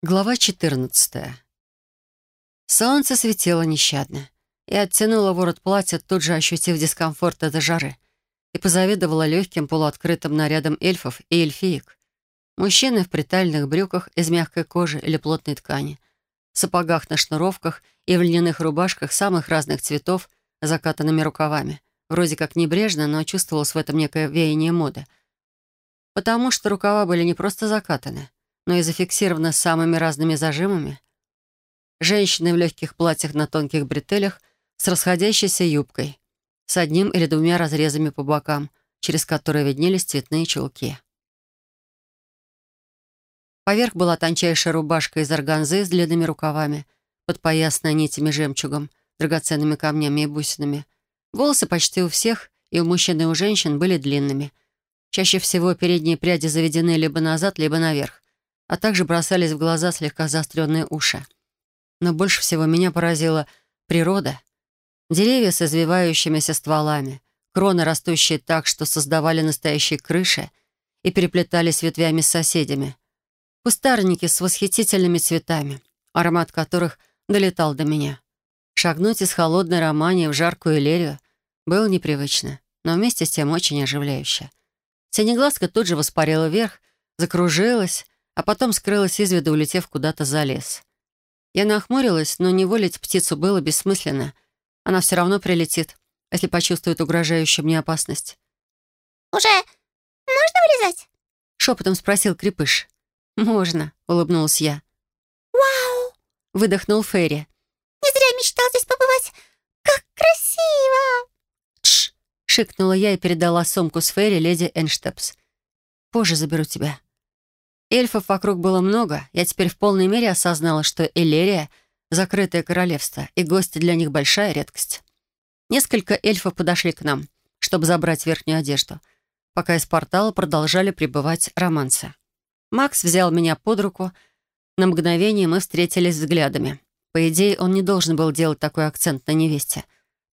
Глава 14. Солнце светило нещадно. Я оттянула ворот платья, тут же ощутив дискомфорт от жары, и позавидовала легким полуоткрытым нарядам эльфов и эльфиек. Мужчины в притальных брюках из мягкой кожи или плотной ткани, сапогах на шнуровках и в льняных рубашках самых разных цветов с закатанными рукавами. Вроде как небрежно, но чувствовалось в этом некое веяние моды. Потому что рукава были не просто закатаны — но и зафиксирована самыми разными зажимами. Женщины в легких платьях на тонких бретелях с расходящейся юбкой, с одним или двумя разрезами по бокам, через которые виднелись цветные чулки. Поверх была тончайшая рубашка из органзы с длинными рукавами, подпоясанная нитями жемчугом, драгоценными камнями и бусинами. Волосы почти у всех, и у мужчин, и у женщин, были длинными. Чаще всего передние пряди заведены либо назад, либо наверх, а также бросались в глаза слегка заостренные уши. Но больше всего меня поразила природа. Деревья с извивающимися стволами, кроны, растущие так, что создавали настоящие крыши и переплетались ветвями с соседями. Кустарники с восхитительными цветами, аромат которых долетал до меня. Шагнуть из холодной романии в жаркую лерию было непривычно, но вместе с тем очень оживляюще. Синеглазка тут же воспарила вверх, закружилась, а потом скрылась из виду, улетев куда-то за лес. Я нахмурилась, но не волить птицу было бессмысленно. Она все равно прилетит, если почувствует угрожающую мне опасность. «Уже можно вылезать?» — шепотом спросил Крепыш. «Можно», — улыбнулась я. «Вау!» — выдохнул Ферри. «Не зря мечтал здесь побывать. Как красиво!» «Тш!» — шикнула я и передала сумку с Ферри леди Энштепс. «Позже заберу тебя». Эльфов вокруг было много. Я теперь в полной мере осознала, что Элерия — закрытое королевство, и гости для них большая редкость. Несколько эльфов подошли к нам, чтобы забрать верхнюю одежду, пока из портала продолжали прибывать романсы. Макс взял меня под руку. На мгновение мы встретились взглядами. По идее, он не должен был делать такой акцент на невесте.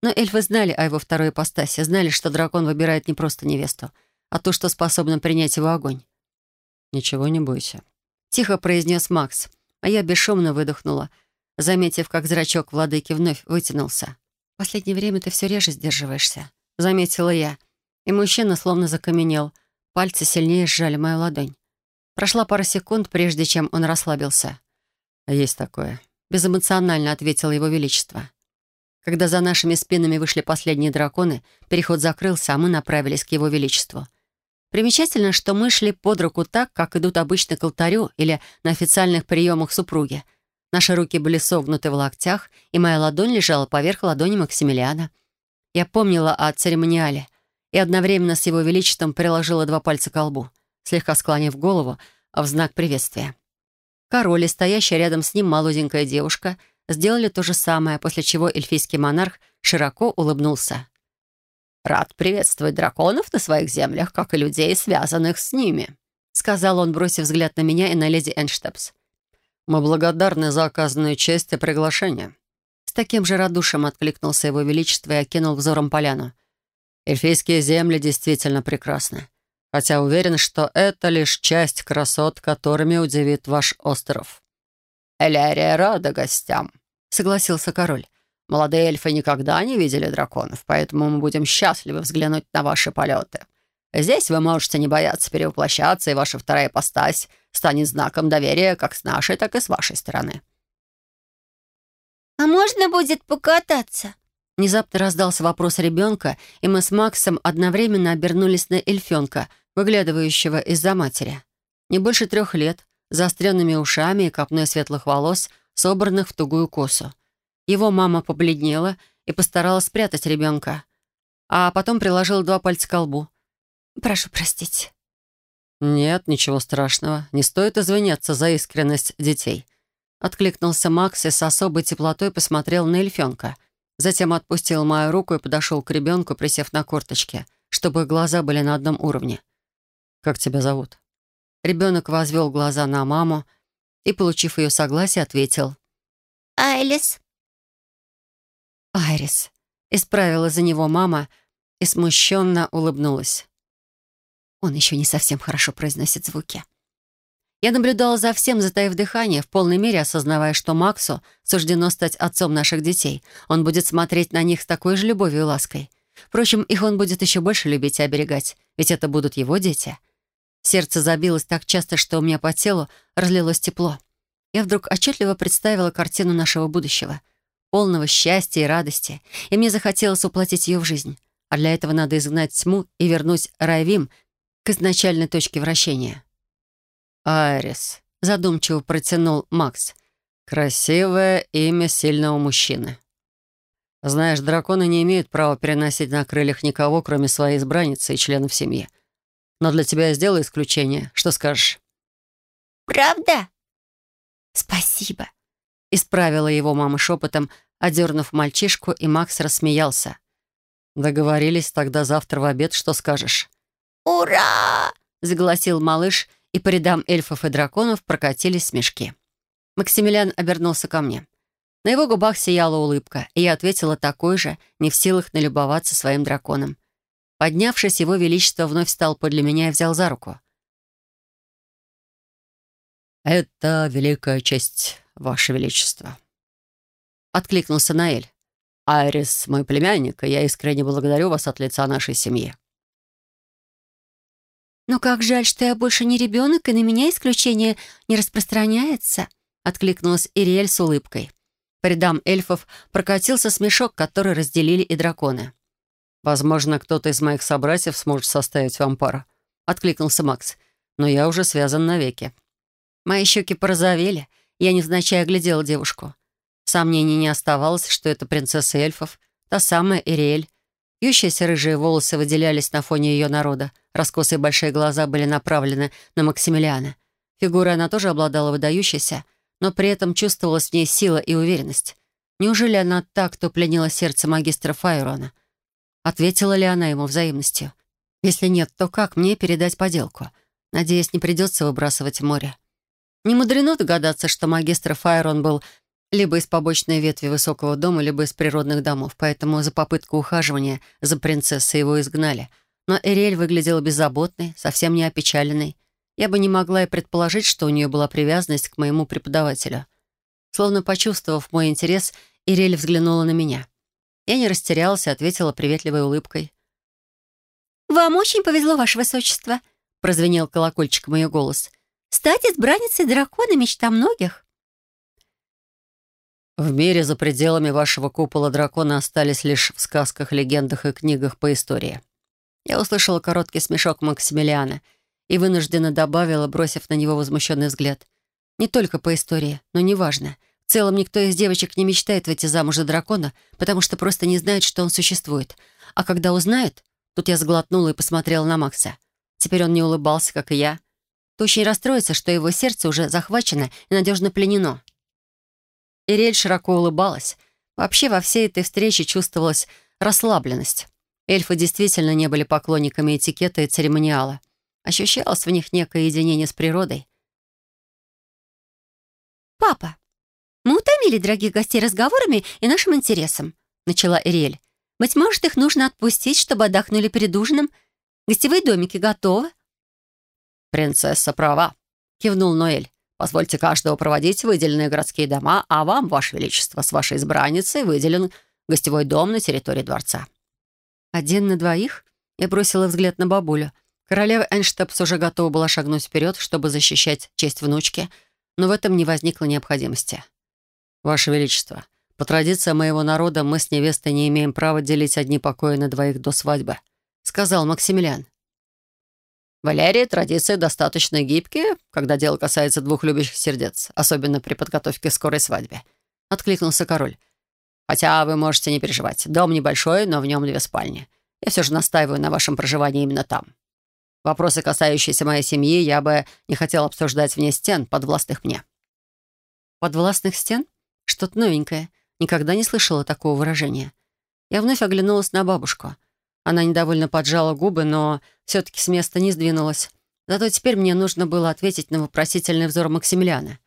Но эльфы знали о его второй ипостаси, знали, что дракон выбирает не просто невесту, а ту, что способна принять его огонь. «Ничего не бойся», — тихо произнес Макс, а я бесшумно выдохнула, заметив, как зрачок владыки вновь вытянулся. «В последнее время ты все реже сдерживаешься», — заметила я, и мужчина словно закаменел, пальцы сильнее сжали мою ладонь. Прошла пара секунд, прежде чем он расслабился. «Есть такое», — безэмоционально ответил его величество. Когда за нашими спинами вышли последние драконы, переход закрылся, а мы направились к его величеству. Примечательно, что мы шли под руку так, как идут обычно к алтарю или на официальных приемах супруги. Наши руки были согнуты в локтях, и моя ладонь лежала поверх ладони Максимилиана. Я помнила о церемониале и одновременно с его величеством приложила два пальца к лбу, слегка склонив голову в знак приветствия. Король и стоящая рядом с ним молоденькая девушка сделали то же самое, после чего эльфийский монарх широко улыбнулся. «Рад приветствовать драконов на своих землях, как и людей, связанных с ними», сказал он, бросив взгляд на меня и на леди Энштепс. «Мы благодарны за оказанную честь и приглашение». С таким же радушием откликнулся его величество и окинул взором поляну. «Эльфийские земли действительно прекрасны, хотя уверен, что это лишь часть красот, которыми удивит ваш остров». «Элярия рада гостям», — согласился король. Молодые эльфы никогда не видели драконов, поэтому мы будем счастливы взглянуть на ваши полеты. Здесь вы можете не бояться перевоплощаться, и ваша вторая постась станет знаком доверия как с нашей, так и с вашей стороны». «А можно будет покататься?» Внезапно раздался вопрос ребенка, и мы с Максом одновременно обернулись на эльфенка, выглядывающего из-за матери. Не больше трех лет, заостренными ушами и копной светлых волос, собранных в тугую косу. Его мама побледнела и постаралась спрятать ребенка, а потом приложила два пальца к лбу. «Прошу простить». «Нет, ничего страшного. Не стоит извиняться за искренность детей». Откликнулся Макс и с особой теплотой посмотрел на эльфенка. Затем отпустил мою руку и подошел к ребенку, присев на корточки, чтобы глаза были на одном уровне. «Как тебя зовут?» Ребенок возвел глаза на маму и, получив ее согласие, ответил. «Айлис». «Айрис», — исправила за него мама и смущенно улыбнулась. Он еще не совсем хорошо произносит звуки. Я наблюдала за всем, затаив дыхание, в полной мере осознавая, что Максу суждено стать отцом наших детей. Он будет смотреть на них с такой же любовью и лаской. Впрочем, их он будет еще больше любить и оберегать, ведь это будут его дети. Сердце забилось так часто, что у меня по телу разлилось тепло. Я вдруг отчетливо представила картину нашего будущего, полного счастья и радости, и мне захотелось уплатить ее в жизнь. А для этого надо изгнать тьму и вернуть Райвим к изначальной точке вращения. «Айрис», — задумчиво протянул Макс, — «красивое имя сильного мужчины». Знаешь, драконы не имеют права переносить на крыльях никого, кроме своей избранницы и членов семьи. Но для тебя я сделаю исключение. Что скажешь?» «Правда?» «Спасибо», — исправила его мама шепотом, одернув мальчишку, и Макс рассмеялся. «Договорились тогда завтра в обед, что скажешь?» «Ура!» — загласил малыш, и по рядам эльфов и драконов прокатились смешки. Максимилиан обернулся ко мне. На его губах сияла улыбка, и я ответила такой же, не в силах налюбоваться своим драконом. Поднявшись, его величество вновь встал подле меня и взял за руку. «Это великая честь, ваше величество», — откликнулся Наэль. «Айрис, мой племянник, и я искренне благодарю вас от лица нашей семьи». «Но как жаль, что я больше не ребенок, и на меня исключение не распространяется», — откликнулась Ириэль с улыбкой. По рядам эльфов прокатился смешок, который разделили и драконы. «Возможно, кто-то из моих собратьев сможет составить вам пару», — откликнулся Макс. «Но я уже связан навеки». Мои щеки порозовели, я невзначай оглядела девушку. Сомнений не оставалось, что это принцесса эльфов, та самая Ириэль. Вьющиеся рыжие волосы выделялись на фоне ее народа, раскосые большие глаза были направлены на Максимилиана. Фигурой она тоже обладала выдающейся, но при этом чувствовалась в ней сила и уверенность. Неужели она так, кто пленила сердце магистра Файрона? Ответила ли она ему взаимностью? Если нет, то как мне передать поделку? Надеюсь, не придется выбрасывать море. Не мудрено догадаться, что магистр Файрон был либо из побочной ветви высокого дома, либо из природных домов, поэтому за попытку ухаживания за принцессой его изгнали. Но Эриэль выглядела беззаботной, совсем не опечаленной. Я бы не могла и предположить, что у нее была привязанность к моему преподавателю. Словно почувствовав мой интерес, Ирель взглянула на меня. Я не растерялась и ответила приветливой улыбкой. «Вам очень повезло, Ваше Высочество», — прозвенел колокольчиком ее голос. «Стать избранницей дракона — мечта многих». «В мире за пределами вашего купола дракона остались лишь в сказках, легендах и книгах по истории». Я услышала короткий смешок Максимилиана — и вынужденно добавила, бросив на него возмущенный взгляд. «Не только по истории, но неважно. В целом никто из девочек не мечтает выйти замуж за дракона, потому что просто не знает, что он существует. А когда узнает, тут я сглотнула и посмотрела на Макса. Теперь он не улыбался, как и я. То очень расстроится, что его сердце уже захвачено и надежно пленено. Ириэль широко улыбалась. Вообще во всей этой встрече чувствовалась расслабленность. Эльфы действительно не были поклонниками этикета и церемониала. Ощущалось в них некое единение с природой. «Папа, мы утомили дорогих гостей разговорами и нашим интересом», — начала Ириэль. «Быть может, их нужно отпустить, чтобы отдохнули перед ужином? Гостевые домики готовы?» «Принцесса права», — кивнул Ноэль. «Позвольте каждого проводить выделенные городские дома, а вам, Ваше Величество, с вашей избранницей выделен гостевой дом на территории дворца». «Один на двоих?» Я бросила взгляд на бабулю — Королева Энштепс уже готова была шагнуть вперед, чтобы защищать честь внучки, но в этом не возникло необходимости. «Ваше Величество, по традициям моего народа мы с невестой не имеем права делить одни покои на двоих до свадьбы», — сказал Максимилиан. «Валерия, традиции достаточно гибкие, когда дело касается двух любящих сердец, особенно при подготовке к скорой свадьбе», — откликнулся король. «Хотя вы можете не переживать. Дом небольшой, но в нем две спальни. Я все же настаиваю на вашем проживании именно там». Вопросы, касающиеся моей семьи, я бы не хотел обсуждать вне стен, подвластных мне». «Подвластных стен? Что-то новенькое. Никогда не слышала такого выражения. Я вновь оглянулась на бабушку. Она недовольно поджала губы, но все-таки с места не сдвинулась. Зато теперь мне нужно было ответить на вопросительный взор Максимилиана.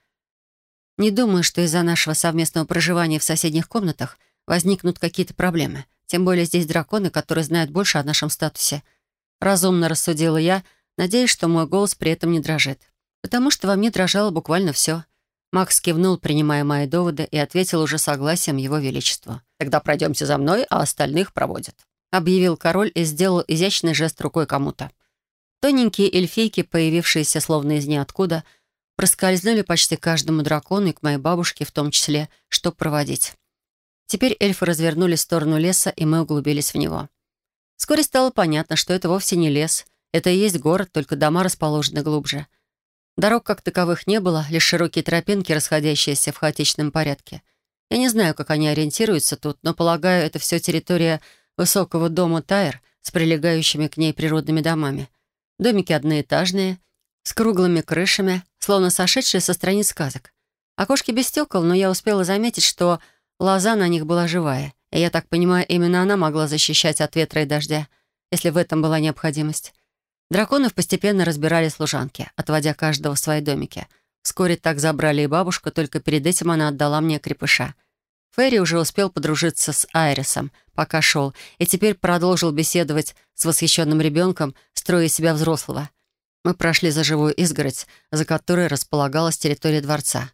Не думаю, что из-за нашего совместного проживания в соседних комнатах возникнут какие-то проблемы. Тем более здесь драконы, которые знают больше о нашем статусе — Разумно рассудила я, надеясь, что мой голос при этом не дрожит. потому что во мне дрожало буквально все. Макс кивнул, принимая мои доводы, и ответил уже согласием его величеству. «Тогда пройдемте за мной, а остальных проводят», — объявил король и сделал изящный жест рукой кому-то. Тоненькие эльфийки, появившиеся словно из ниоткуда, проскользнули почти каждому дракону и к моей бабушке в том числе, чтобы проводить. Теперь эльфы развернулись в сторону леса, и мы углубились в него. Вскоре стало понятно, что это вовсе не лес. Это и есть город, только дома расположены глубже. Дорог как таковых не было, лишь широкие тропинки, расходящиеся в хаотичном порядке. Я не знаю, как они ориентируются тут, но, полагаю, это все территория высокого дома Тайр с прилегающими к ней природными домами. Домики одноэтажные, с круглыми крышами, словно сошедшие со страниц сказок. Окошки без стекол, но я успела заметить, что лоза на них была живая. И я так понимаю, именно она могла защищать от ветра и дождя, если в этом была необходимость. Драконов постепенно разбирали служанки, отводя каждого в свои домики. Вскоре так забрали и бабушку, только перед этим она отдала мне крепыша. Ферри уже успел подружиться с Айрисом, пока шел, и теперь продолжил беседовать с восхищенным ребенком, строя себя взрослого. Мы прошли за живую изгородь, за которой располагалась территория дворца.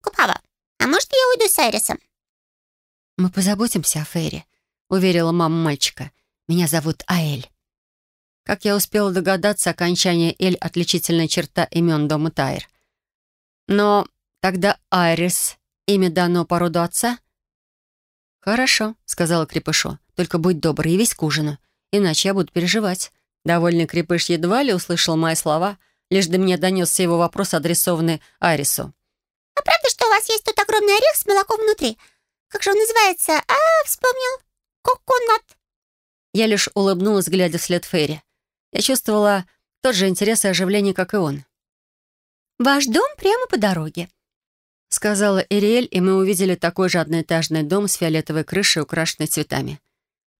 «Папа, а может, я уйду с Айрисом?» «Мы позаботимся о Фейре», — уверила мама мальчика. «Меня зовут Аэль». Как я успела догадаться, окончание «эль» — отличительная черта имен дома Тайр. Но тогда Айрис — имя дано по роду отца? «Хорошо», — сказала Крепышу. «Только будь добр, явись к ужину, иначе я буду переживать». Довольный Крепыш едва ли услышал мои слова, лишь до меня донесся его вопрос, адресованный Айрису. «А правда, что у вас есть тут огромный орех с молоком внутри? Как же он называется? А, вспомнил. Коконат. Я лишь улыбнулась, глядя вслед Ферри. Я чувствовала тот же интерес и оживление, как и он. «Ваш дом прямо по дороге», — сказала Эриэль, и мы увидели такой же одноэтажный дом с фиолетовой крышей, украшенной цветами.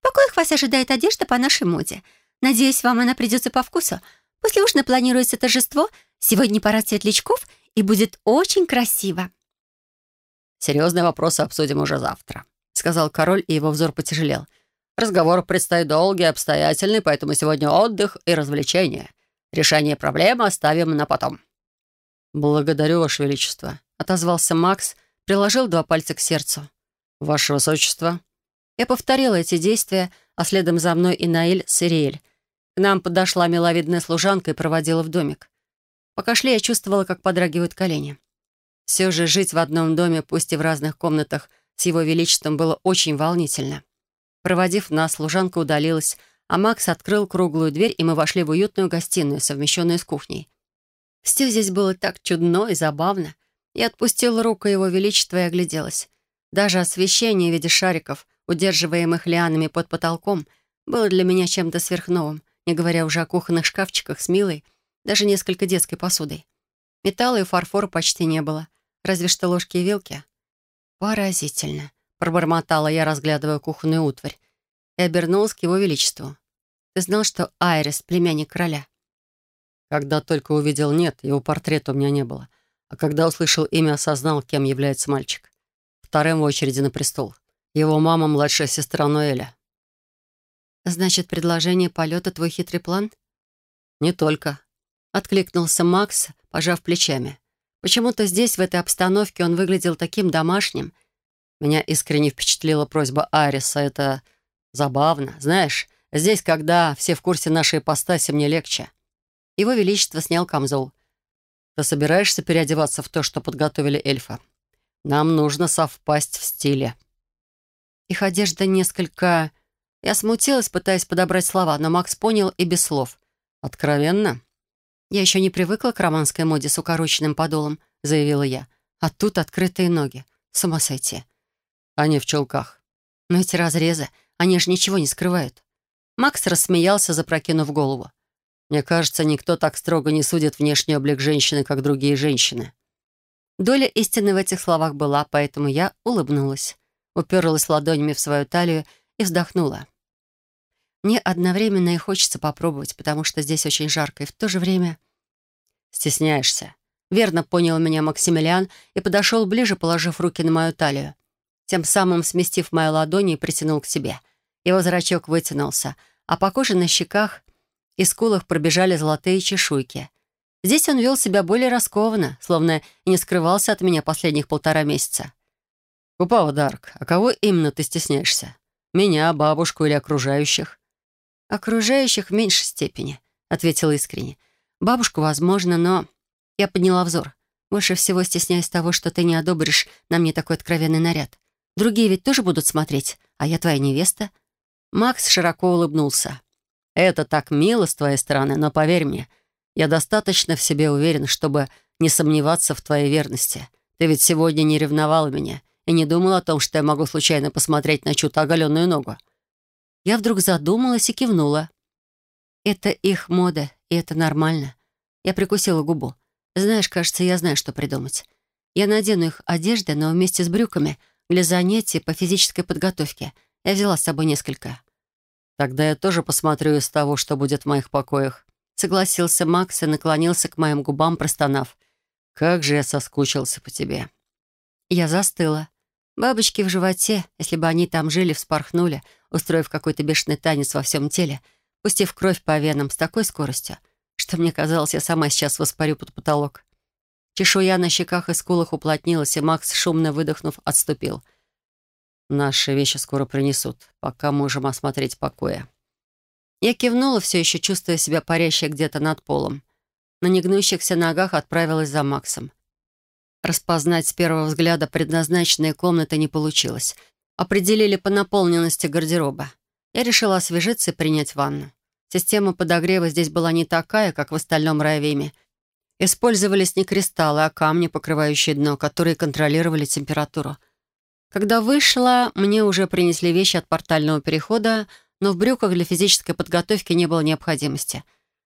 «В покоях вас ожидает одежда по нашей моде. Надеюсь, вам она придется по вкусу. После ужина планируется торжество, сегодня парад светлячков, и будет очень красиво». «Серьезные вопросы обсудим уже завтра», — сказал король, и его взор потяжелел. «Разговор предстоит долгий, обстоятельный, поэтому сегодня отдых и развлечения. Решение проблемы оставим на потом». «Благодарю, Ваше Величество», — отозвался Макс, приложил два пальца к сердцу. «Ваше Высочество». Я повторила эти действия, а следом за мной и Наиль с. К нам подошла миловидная служанка и проводила в домик. Пока шли, я чувствовала, как подрагивают колени. Все же жить в одном доме, пусть и в разных комнатах, с его величеством было очень волнительно. Проводив нас, служанка удалилась, а Макс открыл круглую дверь, и мы вошли в уютную гостиную, совмещенную с кухней. Все здесь было так чудно и забавно. Я отпустила руку его величества и огляделась. Даже освещение в виде шариков, удерживаемых лианами под потолком, было для меня чем-то сверхновым, не говоря уже о кухонных шкафчиках с милой, даже несколько детской посудой. Металла и фарфора почти не было — Разве что ложки и вилки. Поразительно. Пробормотала я, разглядывая кухонную утварь, и обернулась к его величеству. Ты знал, что Айрис — племянник короля? Когда только увидел «нет», его портрета у меня не было. А когда услышал имя, осознал, кем является мальчик. Вторым в очереди на престол. Его мама — младшая сестра Ноэля. «Значит, предложение полета — твой хитрый план?» «Не только», — откликнулся Макс, пожав плечами. Почему-то здесь, в этой обстановке, он выглядел таким домашним. Меня искренне впечатлила просьба Ариса. Это забавно. Знаешь, здесь, когда все в курсе нашей ипостаси, мне легче. Его Величество снял камзол. Ты собираешься переодеваться в то, что подготовили эльфа? Нам нужно совпасть в стиле. Их одежда несколько... Я смутилась, пытаясь подобрать слова, но Макс понял и без слов. «Откровенно?» «Я еще не привыкла к романской моде с укороченным подолом», — заявила я. «А тут открытые ноги. С ума сойти». «Они в чулках». «Но эти разрезы, они же ничего не скрывают». Макс рассмеялся, запрокинув голову. «Мне кажется, никто так строго не судит внешний облик женщины, как другие женщины». Доля истины в этих словах была, поэтому я улыбнулась, уперлась ладонями в свою талию и вздохнула. Мне одновременно и хочется попробовать, потому что здесь очень жарко, и в то же время... Стесняешься. Верно понял меня Максимилиан и подошел ближе, положив руки на мою талию. Тем самым сместив мою ладони и притянул к себе. Его зрачок вытянулся, а по коже на щеках и скулах пробежали золотые чешуйки. Здесь он вел себя более раскованно, словно не скрывался от меня последних полтора месяца. «Купава Дарк, а кого именно ты стесняешься? Меня, бабушку или окружающих?» «Окружающих в меньшей степени», — ответила искренне. «Бабушку, возможно, но...» Я подняла взор. «Больше всего стесняюсь того, что ты не одобришь на мне такой откровенный наряд. Другие ведь тоже будут смотреть, а я твоя невеста». Макс широко улыбнулся. «Это так мило с твоей стороны, но поверь мне, я достаточно в себе уверен, чтобы не сомневаться в твоей верности. Ты ведь сегодня не ревновала меня и не думал о том, что я могу случайно посмотреть на чью-то оголенную ногу». Я вдруг задумалась и кивнула. «Это их мода, и это нормально». Я прикусила губу. «Знаешь, кажется, я знаю, что придумать. Я надену их одежды, но вместе с брюками для занятий по физической подготовке. Я взяла с собой несколько». «Тогда я тоже посмотрю из того, что будет в моих покоях», согласился Макс и наклонился к моим губам, простонав. «Как же я соскучился по тебе!» Я застыла. Бабочки в животе, если бы они там жили, вспорхнули, устроив какой-то бешеный танец во всем теле, пустив кровь по венам с такой скоростью, что мне казалось, я сама сейчас воспарю под потолок. Чешуя на щеках и скулах уплотнилась, и Макс, шумно выдохнув, отступил. «Наши вещи скоро принесут, пока можем осмотреть покоя». Я кивнула, все еще чувствуя себя парящей где-то над полом. На негнущихся ногах отправилась за Максом. Распознать с первого взгляда предназначенные комнаты не получилось. Определили по наполненности гардероба. Я решила освежиться и принять ванну. Система подогрева здесь была не такая, как в остальном Райвиме. Использовались не кристаллы, а камни, покрывающие дно, которые контролировали температуру. Когда вышла, мне уже принесли вещи от портального перехода, но в брюках для физической подготовки не было необходимости.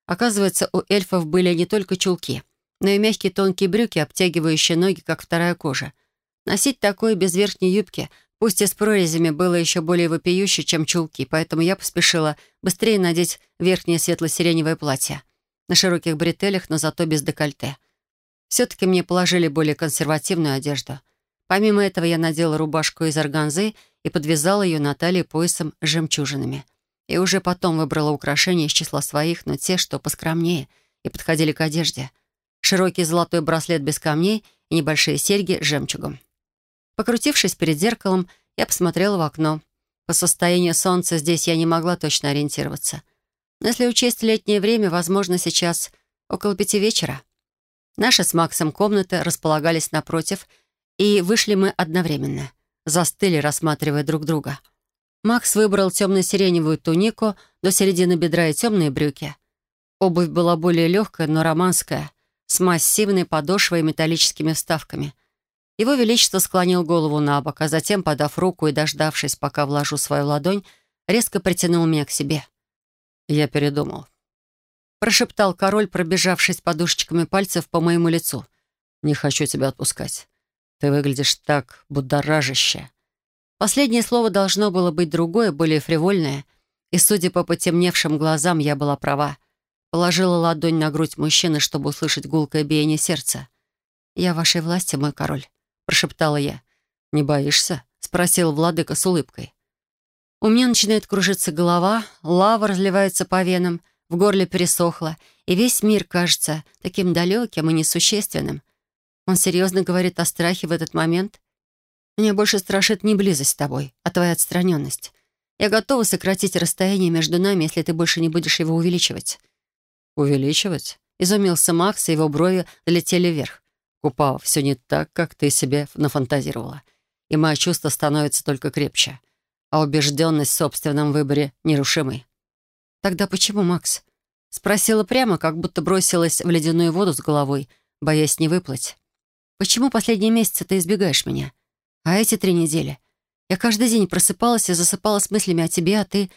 Оказывается, у эльфов были не только чулки, но и мягкие тонкие брюки, обтягивающие ноги, как вторая кожа. Носить такое без верхней юбки, пусть и с прорезями, было еще более вопиюще, чем чулки, поэтому я поспешила быстрее надеть верхнее светло-сиреневое платье. На широких бретелях, но зато без декольте. Все-таки мне положили более консервативную одежду. Помимо этого я надела рубашку из органзы и подвязала ее на талии поясом с жемчужинами. И уже потом выбрала украшения из числа своих, но те, что поскромнее и подходили к одежде. Широкий золотой браслет без камней и небольшие серьги с жемчугом. Покрутившись перед зеркалом, я посмотрела в окно. По состоянию солнца здесь я не могла точно ориентироваться. Но если учесть летнее время, возможно, сейчас около пяти вечера. Наши с Максом комнаты располагались напротив, и вышли мы одновременно — застыли, рассматривая друг друга. Макс выбрал темно-сиреневую тунику до середины бедра и темные брюки. Обувь была более легкая, но романская, с массивной подошвой и металлическими вставками. Его Величество склонил голову на бок, а затем, подав руку и дождавшись, пока вложу свою ладонь, резко притянул меня к себе. «Я передумал», — прошептал король, пробежавшись подушечками пальцев по моему лицу. «Не хочу тебя отпускать. Ты выглядишь так будоражище». Последнее слово должно было быть другое, более фривольное. И, судя по потемневшим глазам, я была права. Положила ладонь на грудь мужчины, чтобы услышать гулкое биение сердца. «Я в вашей власти, мой король», — прошептала я. «Не боишься?» — спросил владыка с улыбкой. У меня начинает кружиться голова, лава разливается по венам, в горле пересохло, и весь мир кажется таким далеким и несущественным. Он серьезно говорит о страхе в этот момент? Меня больше страшит не близость с тобой, а твоя отстраненность. Я готова сократить расстояние между нами, если ты больше не будешь его увеличивать». «Увеличивать?» — изумился Макс, и его брови летели вверх. «Купал, все не так, как ты себе нафантазировала. И мое чувство становится только крепче, а убежденность в собственном выборе нерушимой». «Тогда почему, Макс?» Спросила прямо, как будто бросилась в ледяную воду с головой, боясь не выплыть. Почему последние месяцы ты избегаешь меня? А эти три недели? Я каждый день просыпалась и засыпала с мыслями о тебе, а ты...»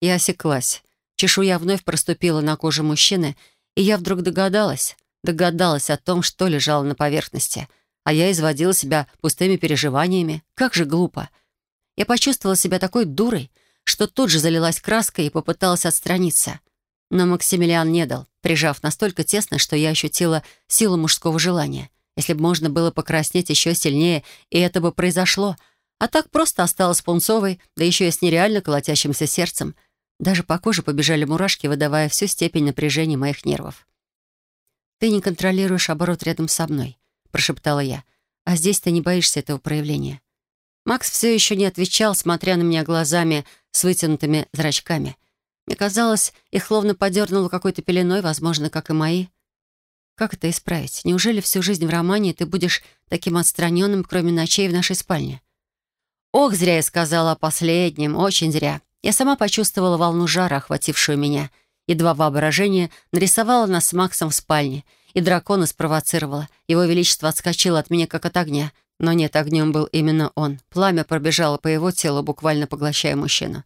Я осеклась. Чешуя вновь проступила на коже мужчины, и я вдруг догадалась, догадалась о том, что лежало на поверхности, а я изводила себя пустыми переживаниями. Как же глупо. Я почувствовала себя такой дурой, что тут же залилась краской и попыталась отстраниться. Но Максимилиан не дал, прижав настолько тесно, что я ощутила силу мужского желания. Если бы можно было покраснеть еще сильнее, и это бы произошло. А так просто осталась пунцовой, да еще и с нереально колотящимся сердцем. Даже по коже побежали мурашки, выдавая всю степень напряжения моих нервов. «Ты не контролируешь оборот рядом со мной», — прошептала я. «А здесь ты не боишься этого проявления». Макс все еще не отвечал, смотря на меня глазами с вытянутыми зрачками. Мне казалось, их словно подернуло какой-то пеленой, возможно, как и мои. Как это исправить? Неужели всю жизнь в романе ты будешь таким отстраненным, кроме ночей в нашей спальне? Ох, зря я сказала о последнем, очень зря. Я сама почувствовала волну жара, охватившую меня. Едва воображение нарисовало нас с Максом в спальне, и дракона спровоцировало. Его величество отскочило от меня, как от огня. Но нет, огнем был именно он. Пламя пробежало по его телу, буквально поглощая мужчину.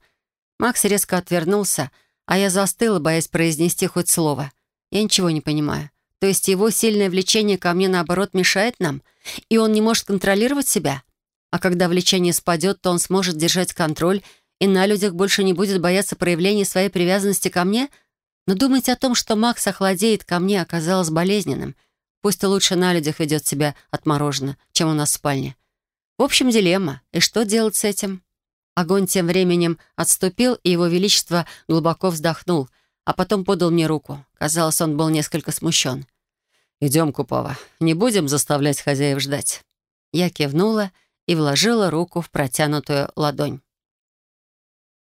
Макс резко отвернулся, а я застыла, боясь произнести хоть слово. Я ничего не понимаю. То есть его сильное влечение ко мне, наоборот, мешает нам? И он не может контролировать себя? А когда влечение спадет, то он сможет держать контроль, и на людях больше не будет бояться проявления своей привязанности ко мне? Но думать о том, что Макс охладеет ко мне, оказалось болезненным. Пусть лучше на людях ведет себя отмороженно, чем у нас в спальне. В общем, дилемма. И что делать с этим? Огонь тем временем отступил, и его величество глубоко вздохнул — а потом подал мне руку. Казалось, он был несколько смущен. «Идем, Купова, не будем заставлять хозяев ждать». Я кивнула и вложила руку в протянутую ладонь.